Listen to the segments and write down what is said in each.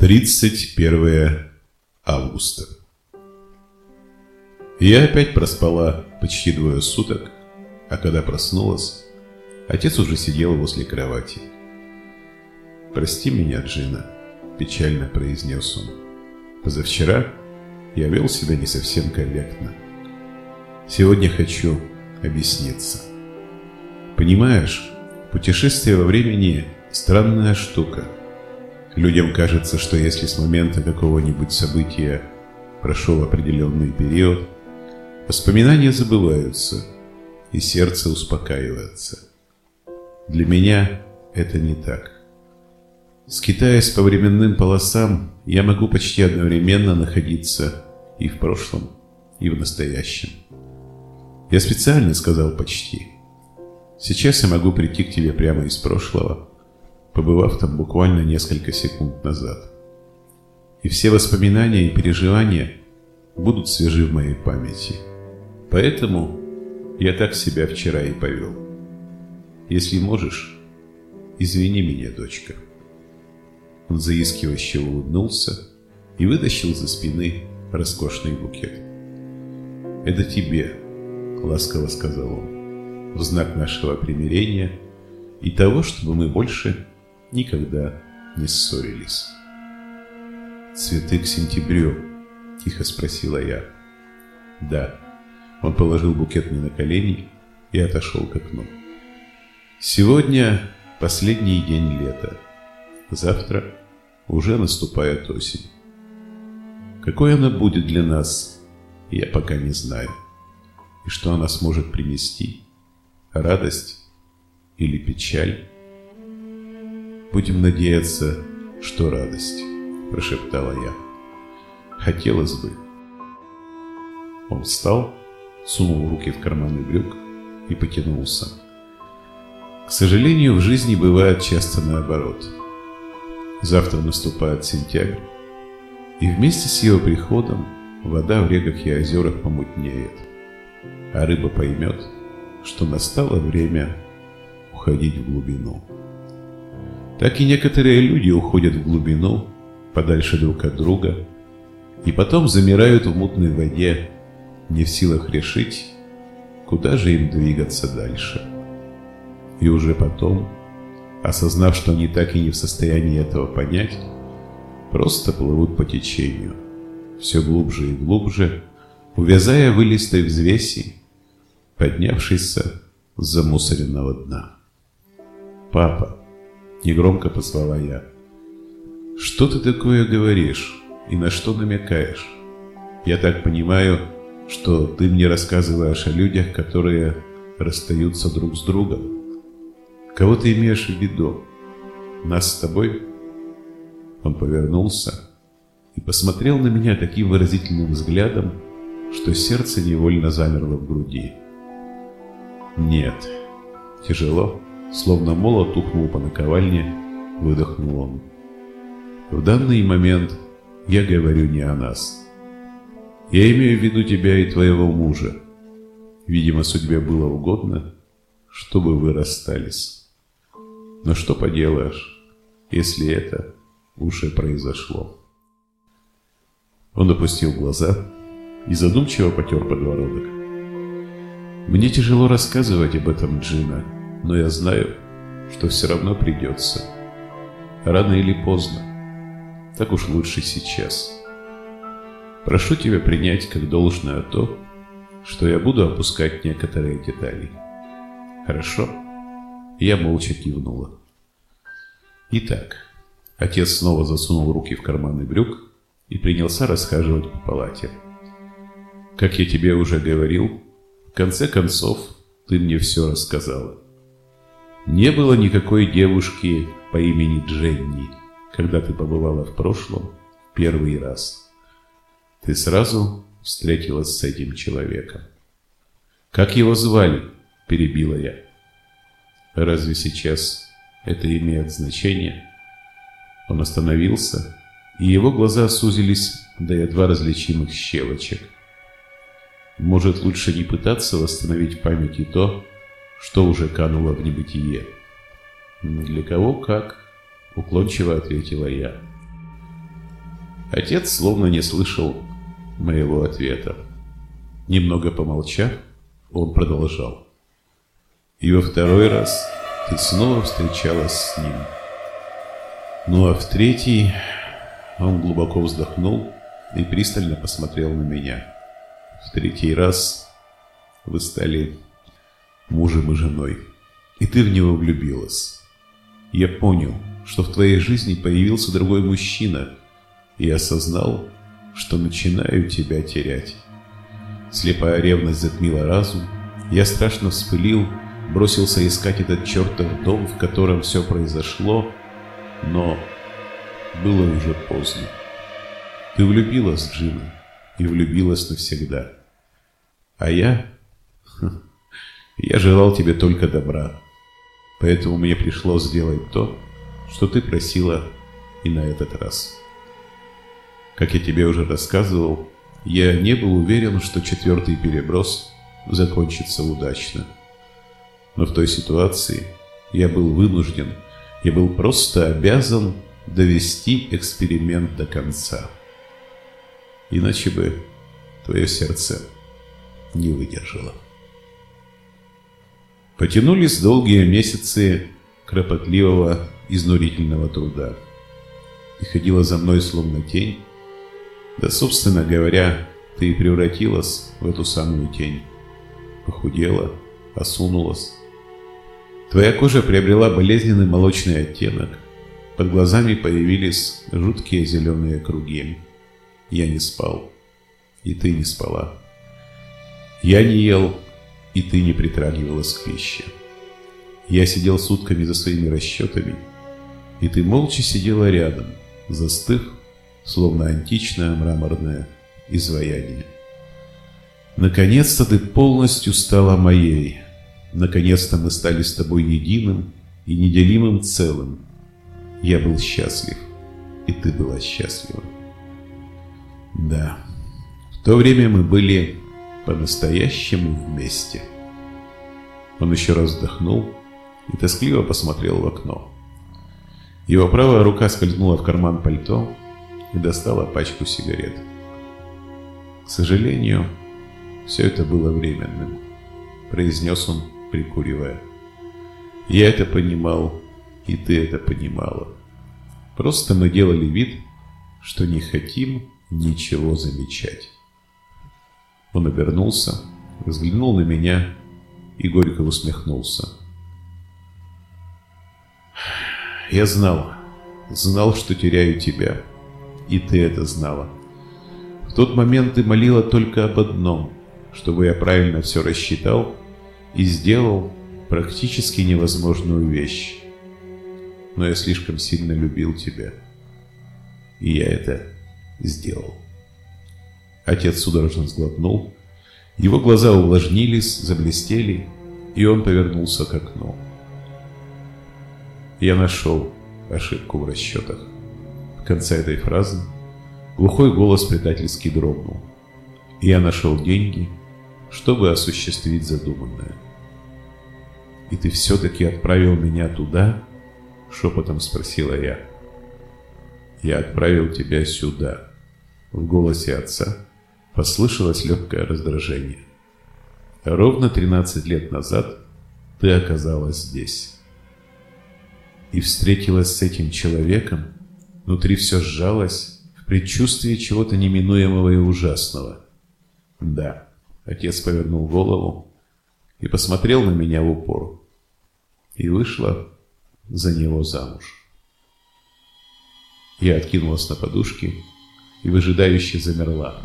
31 августа. Я опять проспала почти двое суток, а когда проснулась, отец уже сидел возле кровати. «Прости меня, Джина», – печально произнес он. «Позавчера я вел себя не совсем корректно. Сегодня хочу объясниться. Понимаешь, путешествие во времени – странная штука – Людям кажется, что если с момента какого-нибудь события прошел определенный период, воспоминания забываются, и сердце успокаивается. Для меня это не так. Скитаясь по временным полосам, я могу почти одновременно находиться и в прошлом, и в настоящем. Я специально сказал «почти». Сейчас я могу прийти к тебе прямо из прошлого – побывав там буквально несколько секунд назад. И все воспоминания и переживания будут свежи в моей памяти. Поэтому я так себя вчера и повел. Если можешь, извини меня, дочка. Он заискивающе улыбнулся и вытащил за спины роскошный букет. «Это тебе», — ласково сказал он, — «в знак нашего примирения и того, чтобы мы больше никогда не ссорились. «Цветы к сентябрю?» – тихо спросила я. «Да». Он положил букет мне на колени и отошел к окну. «Сегодня последний день лета. Завтра уже наступает осень. Какой она будет для нас, я пока не знаю. И что она сможет принести? Радость или печаль?» «Будем надеяться, что радость», – прошептала я. «Хотелось бы». Он встал, сунул руки в карманы брюк и потянулся. К сожалению, в жизни бывает часто наоборот. Завтра наступает сентябрь, и вместе с его приходом вода в реках и озерах помутнеет, а рыба поймет, что настало время уходить в глубину. Так и некоторые люди уходят в глубину, подальше друг от друга, и потом замирают в мутной воде, не в силах решить, куда же им двигаться дальше. И уже потом, осознав, что они так и не в состоянии этого понять, просто плывут по течению, все глубже и глубже, увязая в илистой взвеси, поднявшейся с замусоренного дна. «Папа, Негромко позвала я. «Что ты такое говоришь и на что намекаешь? Я так понимаю, что ты мне рассказываешь о людях, которые расстаются друг с другом. Кого ты имеешь в виду? Нас с тобой?» Он повернулся и посмотрел на меня таким выразительным взглядом, что сердце невольно замерло в груди. «Нет, тяжело» словно молот ухнул по наковальне, выдохнул он. В данный момент я говорю не о нас. Я имею в виду тебя и твоего мужа. Видимо, судьбе было угодно, чтобы вы расстались. Но что поделаешь, если это уже произошло? Он опустил глаза и задумчиво потер подбородок. Мне тяжело рассказывать об этом, Джина, но я знаю, что все равно придется. Рано или поздно. Так уж лучше сейчас. Прошу тебя принять как должное то, что я буду опускать некоторые детали. Хорошо? Я молча кивнула. Итак, отец снова засунул руки в карманы брюк и принялся расхаживать по палате. Как я тебе уже говорил, в конце концов, ты мне все рассказала. Не было никакой девушки по имени Дженни, когда ты побывала в прошлом первый раз. Ты сразу встретилась с этим человеком. «Как его звали?» – перебила я. «Разве сейчас это имеет значение?» Он остановился, и его глаза сузились до едва различимых щелочек. «Может, лучше не пытаться восстановить в памяти то, что уже кануло в небытие. «Для кого как?» – уклончиво ответила я. Отец словно не слышал моего ответа. Немного помолчав, он продолжал. И во второй раз ты снова встречалась с ним. Ну а в третий он глубоко вздохнул и пристально посмотрел на меня. В третий раз вы стали мужем и женой, и ты в него влюбилась. Я понял, что в твоей жизни появился другой мужчина, и осознал, что начинаю тебя терять. Слепая ревность затмила разум, я страшно вспылил, бросился искать этот чертов дом, в котором все произошло, но было уже поздно. Ты влюбилась, Джина, и влюбилась навсегда. А я... Я желал тебе только добра. Поэтому мне пришлось сделать то, что ты просила и на этот раз. Как я тебе уже рассказывал, я не был уверен, что четвертый переброс закончится удачно. Но в той ситуации я был вынужден, я был просто обязан довести эксперимент до конца. Иначе бы твое сердце не выдержало. Потянулись долгие месяцы кропотливого, изнурительного труда. И ходила за мной словно тень. Да, собственно говоря, ты и превратилась в эту самую тень. Похудела, осунулась. Твоя кожа приобрела болезненный молочный оттенок. Под глазами появились жуткие зеленые круги. Я не спал. И ты не спала. Я не ел, и ты не притрагивалась к пище. Я сидел сутками за своими расчетами, и ты молча сидела рядом, застыв, словно античное мраморное изваяние. Наконец-то ты полностью стала моей. Наконец-то мы стали с тобой единым и неделимым целым. Я был счастлив, и ты была счастлива. Да, в то время мы были по-настоящему вместе. Он еще раз вздохнул и тоскливо посмотрел в окно. Его правая рука скользнула в карман пальто и достала пачку сигарет. К сожалению, все это было временным, произнес он, прикуривая. Я это понимал, и ты это понимала. Просто мы делали вид, что не хотим ничего замечать. Он обернулся, взглянул на меня и горько усмехнулся. Я знал, знал, что теряю тебя, и ты это знала. В тот момент ты молила только об одном, чтобы я правильно все рассчитал и сделал практически невозможную вещь. Но я слишком сильно любил тебя, и я это сделал. Отец судорожно сглотнул. Его глаза увлажнились, заблестели, и он повернулся к окну. Я нашел ошибку в расчетах. В конце этой фразы глухой голос предательски дрогнул. Я нашел деньги, чтобы осуществить задуманное. «И ты все-таки отправил меня туда?» — шепотом спросила я. «Я отправил тебя сюда». В голосе отца послышалось легкое раздражение. Ровно 13 лет назад ты оказалась здесь. И встретилась с этим человеком, внутри все сжалось в предчувствии чего-то неминуемого и ужасного. Да, отец повернул голову и посмотрел на меня в упор. И вышла за него замуж. Я откинулась на подушки и выжидающе замерла.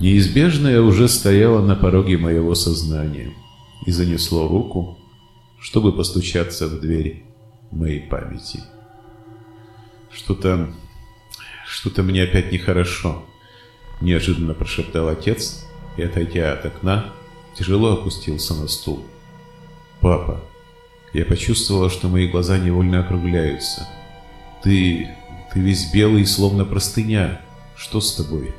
Неизбежное уже стояло на пороге моего сознания и занесло руку, чтобы постучаться в дверь моей памяти. Что-то... что-то мне опять нехорошо, неожиданно прошептал отец и, отойдя от окна, тяжело опустился на стул. «Папа, я почувствовала, что мои глаза невольно округляются. Ты... ты весь белый, словно простыня. Что с тобой?»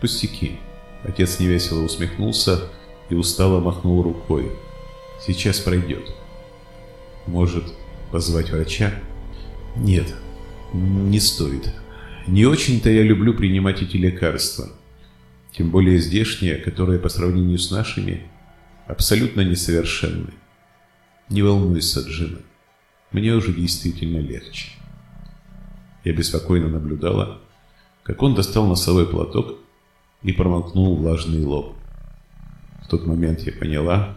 «Пустяки». Отец невесело усмехнулся и устало махнул рукой. «Сейчас пройдет». «Может, позвать врача?» «Нет, не стоит. Не очень-то я люблю принимать эти лекарства. Тем более здешние, которые по сравнению с нашими абсолютно несовершенны. Не волнуйся, Джина. Мне уже действительно легче. Я беспокойно наблюдала, как он достал носовой платок и промокнул влажный лоб. В тот момент я поняла,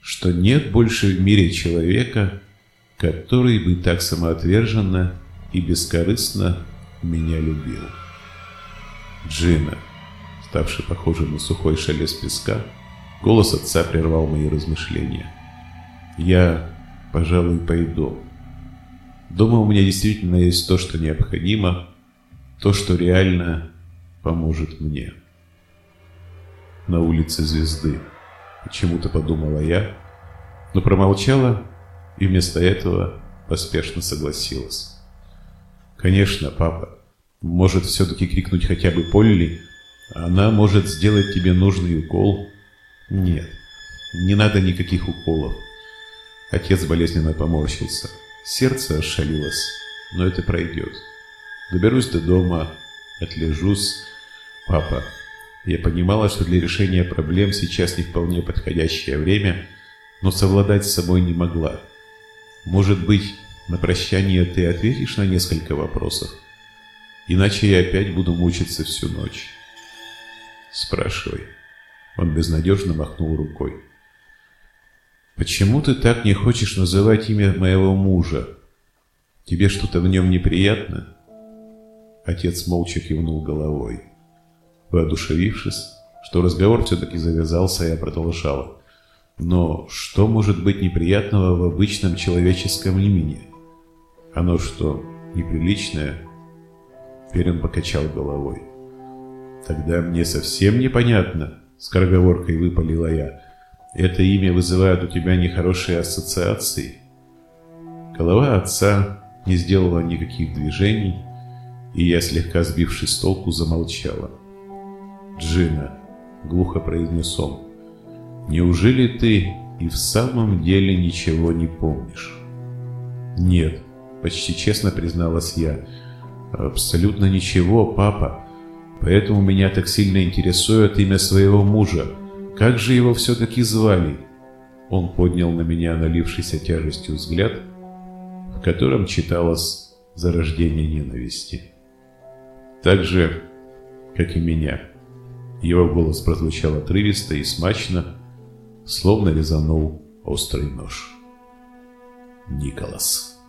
что нет больше в мире человека, который бы так самоотверженно и бескорыстно меня любил. Джина, ставший похожим на сухой шелест песка, голос отца прервал мои размышления. Я, пожалуй, пойду. Дома у меня действительно есть то, что необходимо, то, что реально поможет мне. На улице звезды. Почему-то подумала я, но промолчала и вместо этого поспешно согласилась. Конечно, папа. Может все-таки крикнуть хотя бы Полли? Она может сделать тебе нужный укол. Нет, не надо никаких уколов. Отец болезненно поморщился. Сердце ошалилось, но это пройдет. Доберусь до дома, отлежусь. Папа, я понимала, что для решения проблем сейчас не вполне подходящее время, но совладать с собой не могла. Может быть, на прощание ты ответишь на несколько вопросов? Иначе я опять буду мучиться всю ночь. Спрашивай. Он безнадежно махнул рукой. Почему ты так не хочешь называть имя моего мужа? Тебе что-то в нем неприятно? Отец молча кивнул головой. Воодушевившись, что разговор все-таки завязался, я продолжала. Но что может быть неприятного в обычном человеческом имени? Оно что, неприличное? Теперь покачал головой. Тогда мне совсем непонятно, скороговоркой выпалила я. Это имя вызывает у тебя нехорошие ассоциации. Голова отца не сделала никаких движений, и я, слегка сбившись с толку, замолчала. «Джина», — глухо произнес он, — «неужели ты и в самом деле ничего не помнишь?» «Нет», — почти честно призналась я, — «абсолютно ничего, папа, поэтому меня так сильно интересует имя своего мужа. Как же его все-таки звали?» Он поднял на меня налившийся тяжестью взгляд, в котором читалось зарождение ненависти. Так же, как и меня. Его голос прозвучал отрывисто и смачно, словно резанул острый нож. Николас.